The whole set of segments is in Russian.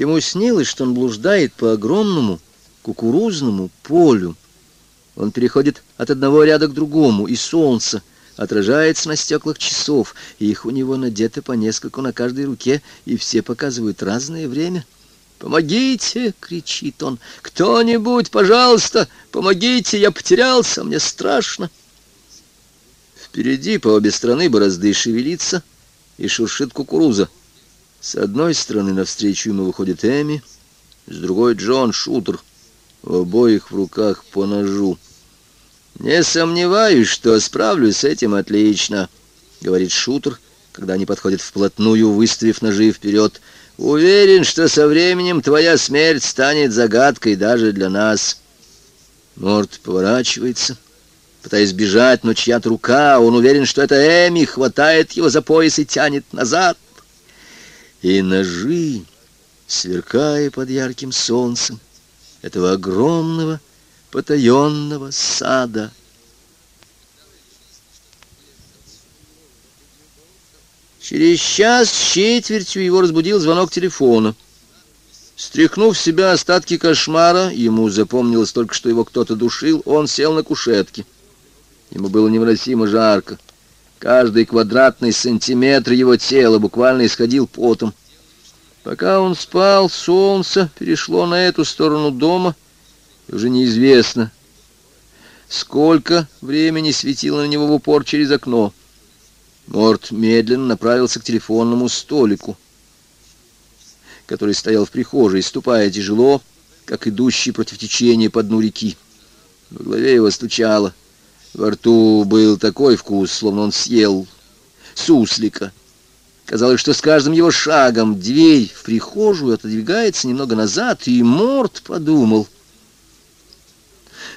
Ему снилось, что он блуждает по огромному кукурузному полю. Он переходит от одного ряда к другому, и солнце отражается на стеклах часов, и их у него надето по нескольку на каждой руке, и все показывают разное время. «Помогите!» — кричит он. «Кто-нибудь, пожалуйста, помогите! Я потерялся, мне страшно!» Впереди по обе стороны борозды шевелится и шуршит кукуруза. С одной стороны навстречу ему выходит Эми, с другой Джон Шутер. У обоих в руках по ножу. «Не сомневаюсь, что справлюсь с этим отлично», — говорит Шутер, когда они подходят вплотную, выставив ножи вперед. «Уверен, что со временем твоя смерть станет загадкой даже для нас». Морд поворачивается, пытаясь бежать, но чья-то рука, он уверен, что это Эми, хватает его за пояс и тянет назад. И ножи, сверкая под ярким солнцем, этого огромного потаенного сада. Через час с четвертью его разбудил звонок телефона. Стряхнув в себя остатки кошмара, ему запомнилось только, что его кто-то душил, он сел на кушетке. Ему было невыносимо жарко. Каждый квадратный сантиметр его тела буквально исходил потом. Пока он спал, солнце перешло на эту сторону дома, уже неизвестно, сколько времени светило на него в упор через окно. Морт медленно направился к телефонному столику, который стоял в прихожей, ступая тяжело, как идущий против течения по дну реки. В голове его стучало. Во рту был такой вкус, словно он съел суслика. Казалось, что с каждым его шагом дверь в прихожую отодвигается немного назад, и Морт подумал.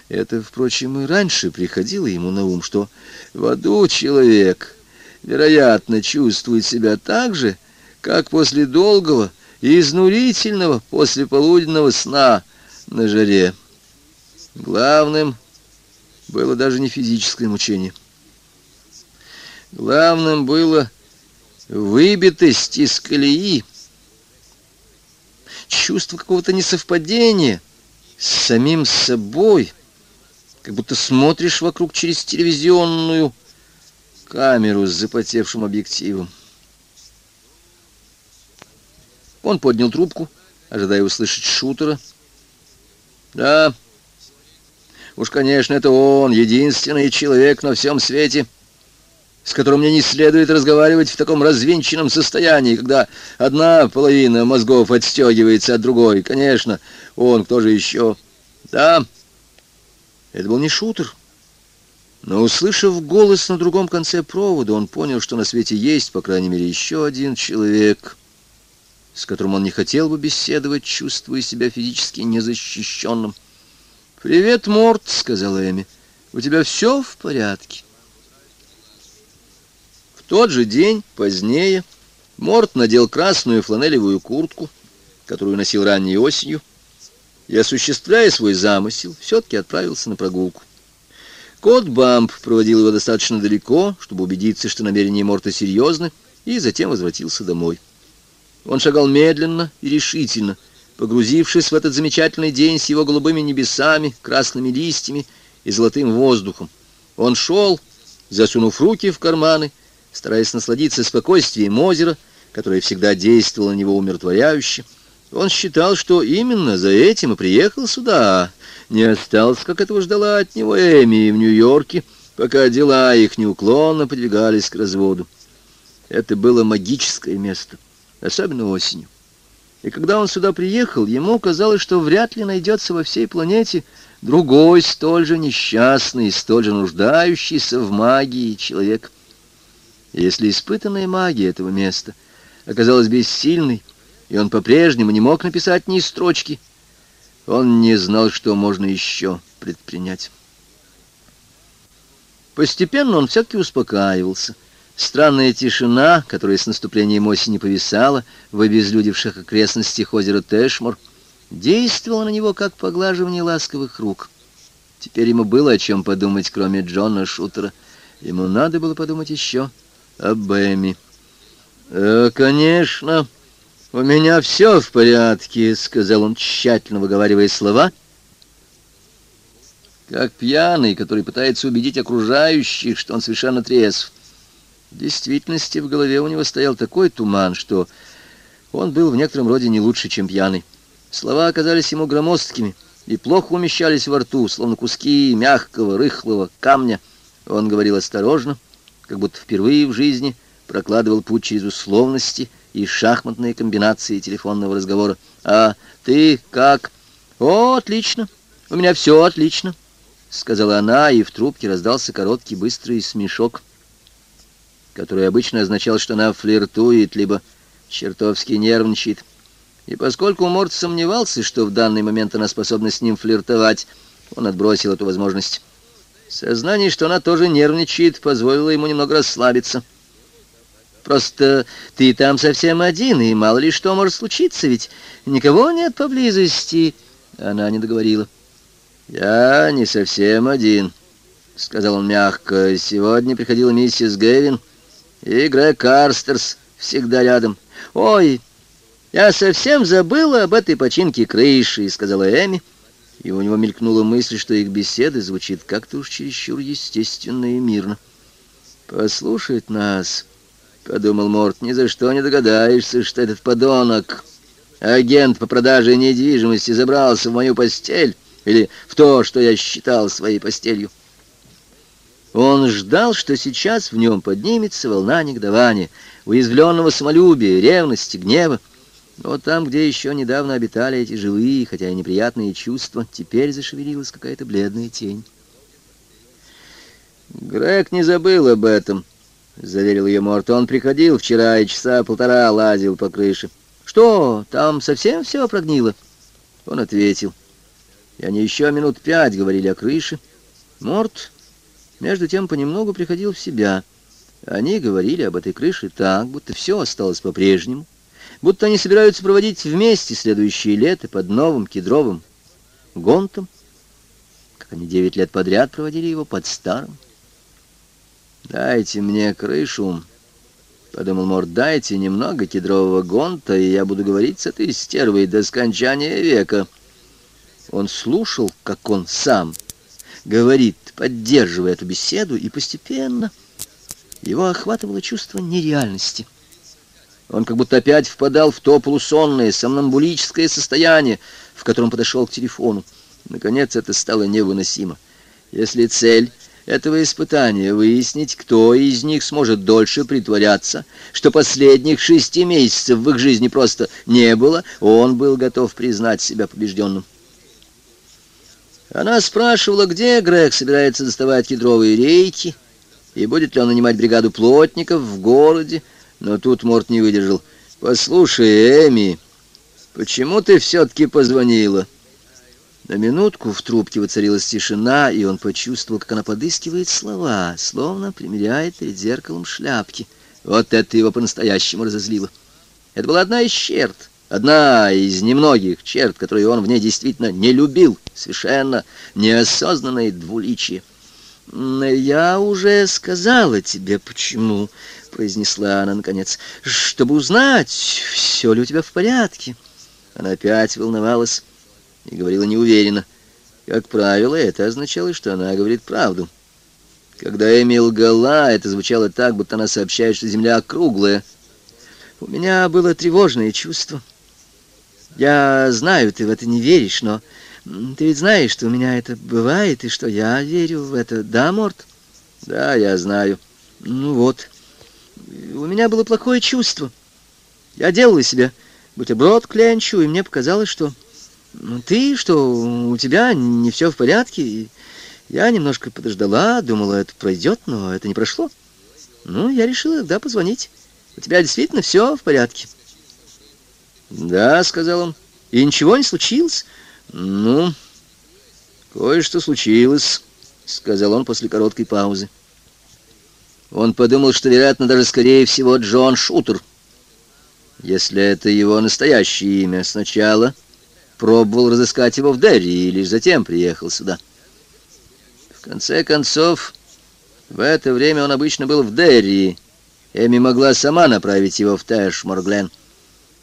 Это, впрочем, и раньше приходило ему на ум, что в аду человек, вероятно, чувствует себя так же, как после долгого и изнурительного послеполуденного сна на жаре. Главным было даже не физическое мучение. Главным было выбитость из колеи, чувство какого-то несовпадения с самим собой, как будто смотришь вокруг через телевизионную камеру с запотевшим объективом. Он поднял трубку, ожидая услышать шутера. Да, уж, конечно, это он, единственный человек на всем свете — с которым мне не следует разговаривать в таком развинченном состоянии, когда одна половина мозгов отстегивается от другой. Конечно, он кто же еще? Да, это был не шутер. Но, услышав голос на другом конце провода, он понял, что на свете есть, по крайней мере, еще один человек, с которым он не хотел бы беседовать, чувствуя себя физически незащищенным. «Привет, Морт», — сказала Эми. «У тебя все в порядке?» Тот же день, позднее, Морт надел красную фланелевую куртку, которую носил ранней осенью, и, осуществляя свой замысел, все-таки отправился на прогулку. Кот Бамп проводил его достаточно далеко, чтобы убедиться, что намерения Морта серьезны, и затем возвратился домой. Он шагал медленно и решительно, погрузившись в этот замечательный день с его голубыми небесами, красными листьями и золотым воздухом. Он шел, засунув руки в карманы, стараясь насладиться спокойствием озера, которое всегда действовало на него умиротворяюще. Он считал, что именно за этим и приехал сюда. Не остался, как этого ждала от него Эми в Нью-Йорке, пока дела их неуклонно подвигались к разводу. Это было магическое место, особенно осенью. И когда он сюда приехал, ему казалось, что вряд ли найдется во всей планете другой столь же несчастный, столь же нуждающийся в магии человек — если испытанная магия этого места оказалась бессильной, и он по-прежнему не мог написать ни строчки, он не знал, что можно еще предпринять. Постепенно он все-таки успокаивался. Странная тишина, которая с наступлением осени повисала в обезлюдевших окрестностях озера Тэшмор, действовала на него, как поглаживание ласковых рук. Теперь ему было о чем подумать, кроме Джона Шутера. Ему надо было подумать еще об Эми. «Э, «Конечно», «У меня все в порядке», — сказал он, тщательно выговаривая слова, как пьяный, который пытается убедить окружающих, что он совершенно трезв. В действительности в голове у него стоял такой туман, что он был в некотором роде не лучше, чем пьяный. Слова оказались ему громоздкими и плохо умещались во рту, словно куски мягкого, рыхлого камня. Он говорил осторожно, как будто впервые в жизни прокладывал путь через условности и шахматные комбинации телефонного разговора. «А ты как?» «О, отлично! У меня все отлично!» — сказала она, и в трубке раздался короткий быстрый смешок, который обычно означал, что она флиртует, либо чертовски нервничает. И поскольку Морд сомневался, что в данный момент она способна с ним флиртовать, он отбросил эту возможность. Сознание, что она тоже нервничает, позволило ему немного расслабиться. Просто ты там совсем один, и мало ли что может случиться, ведь никого нет поблизости. Она не договорила. Я не совсем один, сказал он мягко. Сегодня приходила миссис Гэвин и Грег Карстерс всегда рядом. Ой, я совсем забыла об этой починке крыши, сказала Эми. И у него мелькнула мысль, что их беседа звучит как-то уж чересчур естественно и мирно. «Послушать нас», — подумал Морт, — «ни за что не догадаешься, что этот подонок, агент по продаже недвижимости, забрался в мою постель или в то, что я считал своей постелью». Он ждал, что сейчас в нем поднимется волна негодования, уязвленного самолюбия, ревности, гнева. Но там, где еще недавно обитали эти живые, хотя и неприятные чувства, теперь зашевелилась какая-то бледная тень. Грег не забыл об этом, — заверил ее Морт. Он приходил вчера и часа полтора лазил по крыше. «Что, там совсем все прогнило?» Он ответил. И они еще минут пять говорили о крыше. Морт, между тем, понемногу приходил в себя. Они говорили об этой крыше так, будто все осталось по-прежнему будто они собираются проводить вместе следующие лето под новым кедровым гонтом, как они девять лет подряд проводили его под старым. «Дайте мне крышу», — подумал Морд, — «дайте немного кедрового гонта, и я буду говорить с этой стервой до скончания века». Он слушал, как он сам говорит, поддерживая эту беседу, и постепенно его охватывало чувство нереальности — он как будто опять впадал в то полусонное, сомнамбулическое состояние, в котором подошел к телефону. Наконец это стало невыносимо. Если цель этого испытания выяснить, кто из них сможет дольше притворяться, что последних шести месяцев в их жизни просто не было, он был готов признать себя побежденным. Она спрашивала, где Грег собирается доставать кедровые рейки, и будет ли он нанимать бригаду плотников в городе, но тут Морт не выдержал. «Послушай, Эми, почему ты все-таки позвонила?» На минутку в трубке воцарилась тишина, и он почувствовал, как она подыскивает слова, словно примеряет перед зеркалом шляпки. Вот это его по-настоящему разозлило. Это была одна из черт, одна из немногих черт, которые он в ней действительно не любил, совершенно неосознанное двуличие. «Я уже сказала тебе, почему», — произнесла она наконец, — «чтобы узнать, все ли у тебя в порядке». Она опять волновалась и говорила неуверенно. Как правило, это означало, что она говорит правду. Когда Эми лгала, это звучало так, будто она сообщает, что земля круглая. У меня было тревожное чувство. Я знаю, ты в это не веришь, но ты ведь знаешь, что у меня это бывает, и что я верю в это, да, Морт? Да, я знаю. Ну вот. У меня было плохое чувство. Я делала себе бутерброд к ленчу, и мне показалось, что ну, ты, что у тебя не все в порядке. И я немножко подождала, думала, это пройдет, но это не прошло. Ну, я решила, да, позвонить. У тебя действительно все в порядке. Да, сказал он. И ничего не случилось. «Ну, кое-что случилось», — сказал он после короткой паузы. Он подумал, что, вероятно, даже скорее всего Джон Шутер. Если это его настоящее имя, сначала пробовал разыскать его в Дерри и лишь затем приехал сюда. В конце концов, в это время он обычно был в Дерри. Эми могла сама направить его в Тэш-Морглен.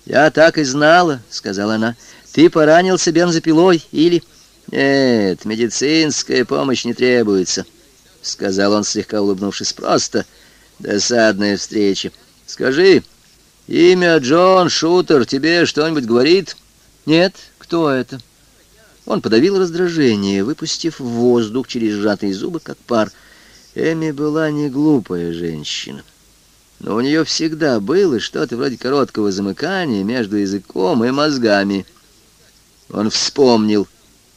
«Я так и знала», — сказала она. «Ты поранился бензопилой или...» «Нет, медицинская помощь не требуется», — сказал он, слегка улыбнувшись. «Просто досадная встреча. Скажи, имя Джон Шутер тебе что-нибудь говорит?» «Нет, кто это?» Он подавил раздражение, выпустив воздух через сжатые зубы, как пар. Эми была не глупая женщина. Но у нее всегда было что-то вроде короткого замыкания между языком и мозгами. Он вспомнил,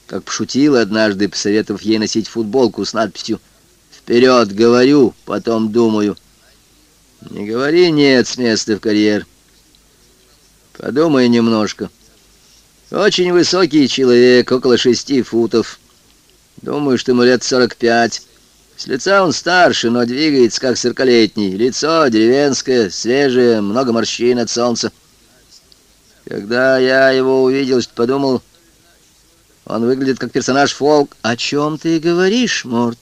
как пошутил однажды, посоветовав ей носить футболку с надписью «Вперед, говорю, потом думаю». «Не говори «нет» с места в карьер. Подумай немножко». Очень высокий человек, около шести футов. Думаю, что ему лет сорок пять. С лица он старше, но двигается, как сорокалетний. Лицо деревенское, свежее, много морщин от солнца. Когда я его увидел, подумал, он выглядит как персонаж фолк. О чем ты говоришь, Морт?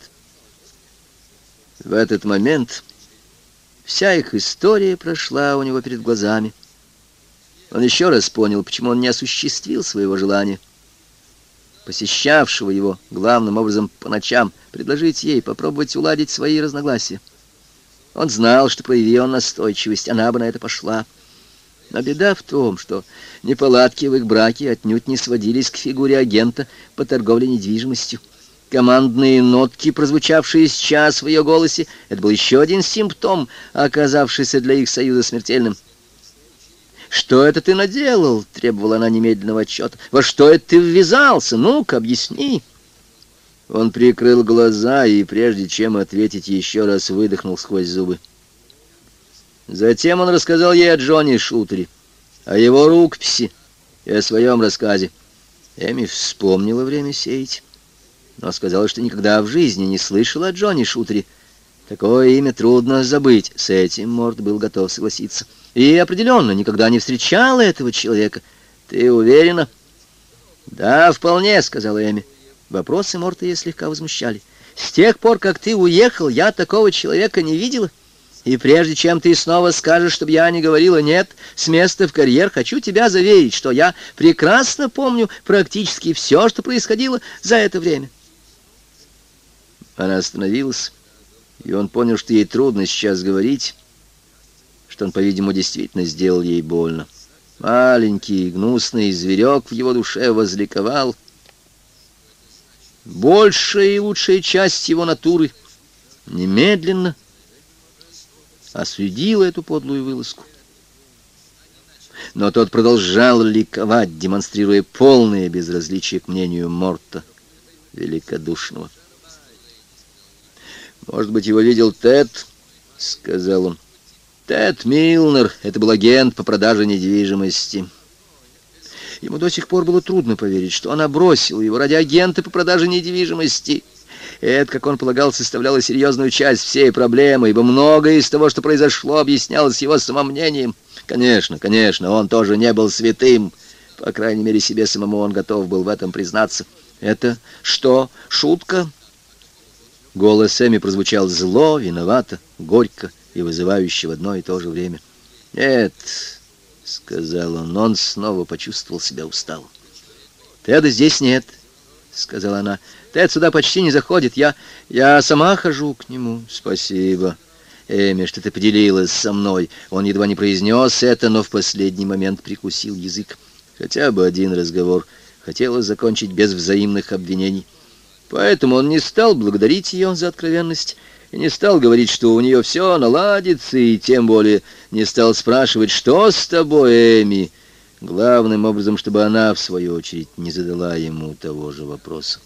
В этот момент вся их история прошла у него перед глазами. Он еще раз понял, почему он не осуществил своего желания, посещавшего его главным образом по ночам, предложить ей попробовать уладить свои разногласия. Он знал, что прояви он настойчивость, она бы на это пошла. Но беда в том, что неполадки в их браке отнюдь не сводились к фигуре агента по торговле недвижимостью. Командные нотки, прозвучавшие сейчас в ее голосе, это был еще один симптом, оказавшийся для их союза смертельным. «Что это ты наделал?» — требовала она немедленного отчета. «Во что это ты ввязался? Ну-ка, объясни!» Он прикрыл глаза и, прежде чем ответить, еще раз выдохнул сквозь зубы. Затем он рассказал ей о Джонни Шутере, о его рукописи и о своем рассказе. Эми вспомнила время сеять, но сказала, что никогда в жизни не слышала о Джонни Шутере. Такое имя трудно забыть. С этим Морд был готов согласиться. — и определенно никогда не встречала этого человека. Ты уверена? Да, вполне, сказала Эми. Вопросы Морта ее слегка возмущали. С тех пор, как ты уехал, я такого человека не видела. И прежде чем ты снова скажешь, чтобы я не говорила «нет» с места в карьер, хочу тебя заверить, что я прекрасно помню практически все, что происходило за это время. Она остановилась, и он понял, что ей трудно сейчас говорить, что он, по-видимому, действительно сделал ей больно. Маленький, гнусный зверек в его душе возликовал. Большая и лучшая часть его натуры немедленно осудила эту подлую вылазку. Но тот продолжал ликовать, демонстрируя полное безразличие к мнению Морта, великодушного. «Может быть, его видел Тед?» — сказал он. Тед Милнер, это был агент по продаже недвижимости. Ему до сих пор было трудно поверить, что она бросила его ради агента по продаже недвижимости. Это, как он полагал, составляло серьезную часть всей проблемы, ибо многое из того, что произошло, объяснялось его самомнением. Конечно, конечно, он тоже не был святым. По крайней мере, себе самому он готов был в этом признаться. «Это что, шутка?» Голос Эми прозвучал зло, виновато, горько и вызывающе в одно и то же время. «Нет», — сказал он, — он снова почувствовал себя усталым. «Теда здесь нет», — сказала она. «Тед сюда почти не заходит. Я, я сама хожу к нему». «Спасибо, Эми, что ты поделилась со мной». Он едва не произнес это, но в последний момент прикусил язык. Хотя бы один разговор. Хотелось закончить без взаимных обвинений. Поэтому он не стал благодарить ее за откровенность и не стал говорить, что у нее все наладится, и тем более не стал спрашивать, что с тобой, Эми, главным образом, чтобы она, в свою очередь, не задала ему того же вопроса.